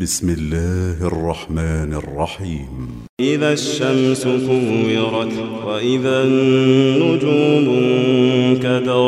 بسم الله الرحمن الرحيم. إذا الشمس كورت وإذا النجوم انكدرت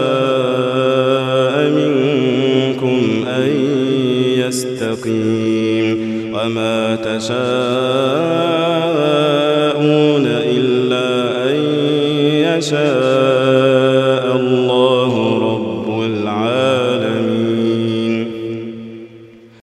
أن يستقيم وما تشاءون إلا أن يشاء.